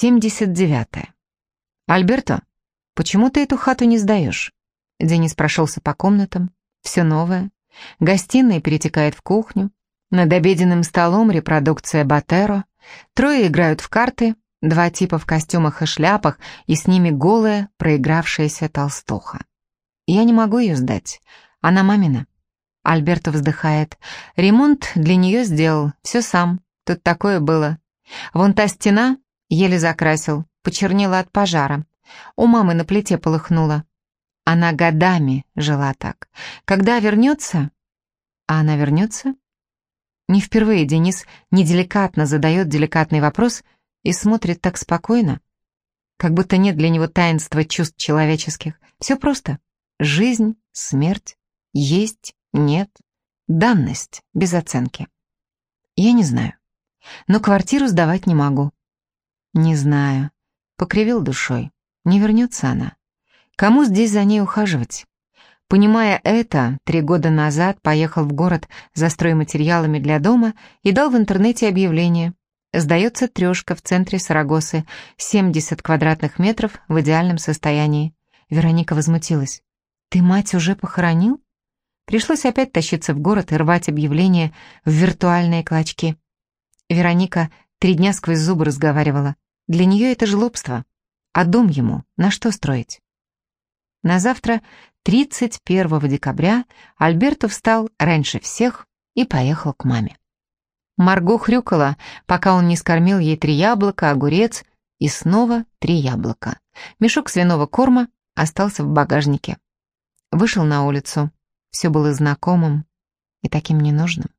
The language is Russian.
79. «Альберто, почему ты эту хату не сдаешь?» Денис прошелся по комнатам. Все новое. Гостиная перетекает в кухню. Над обеденным столом репродукция Батеро. Трое играют в карты. Два типа в костюмах и шляпах, и с ними голая, проигравшаяся толстуха. Я не могу ее сдать. Она мамина. Альберто вздыхает. Ремонт для нее сделал. Все сам. Тут такое было. Вон та стена Еле закрасил, почернела от пожара. У мамы на плите полыхнула. Она годами жила так. Когда вернется... А она вернется? Не впервые Денис неделикатно задает деликатный вопрос и смотрит так спокойно, как будто нет для него таинства чувств человеческих. Все просто. Жизнь, смерть, есть, нет, данность, без оценки. Я не знаю. Но квартиру сдавать не могу. Не знаю. Покривил душой. Не вернется она. Кому здесь за ней ухаживать? Понимая это, три года назад поехал в город за стройматериалами для дома и дал в интернете объявление. Сдается трешка в центре Сарагосы, 70 квадратных метров в идеальном состоянии. Вероника возмутилась. «Ты мать уже похоронил?» Пришлось опять тащиться в город и рвать объявление в виртуальные клочки. Вероника три дня сквозь зубы разговаривала. Для нее это жлобство. А дом ему на что строить? На завтра, 31 декабря, Альберто встал раньше всех и поехал к маме. Марго хрюкала, пока он не скормил ей три яблока, огурец и снова три яблока. Мешок свиного корма остался в багажнике. Вышел на улицу. Все было знакомым и таким ненужным.